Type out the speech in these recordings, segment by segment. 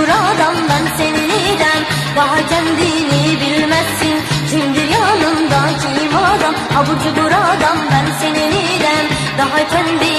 buradan ben seviliden Daha kendini bilmezsin? Kimdir yanındaki adam Abucu buradan ben seviliden Daha kendini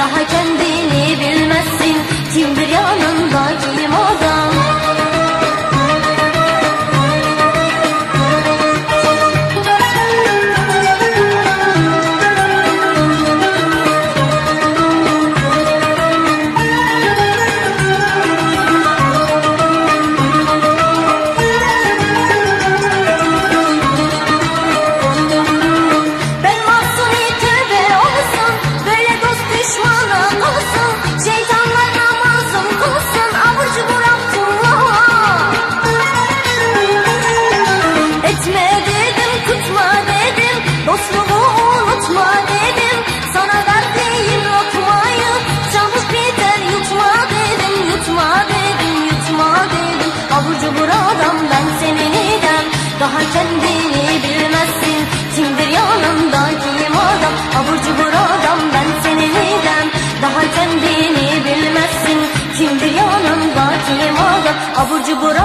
小孩。buradan ben seni neden Daha kendini bilmezsin? Kimdir yanındaki adam? Abur cubur adam ben seni neden Daha kendini bilmezsin? Kimdir yanındaki adam? Abur cubur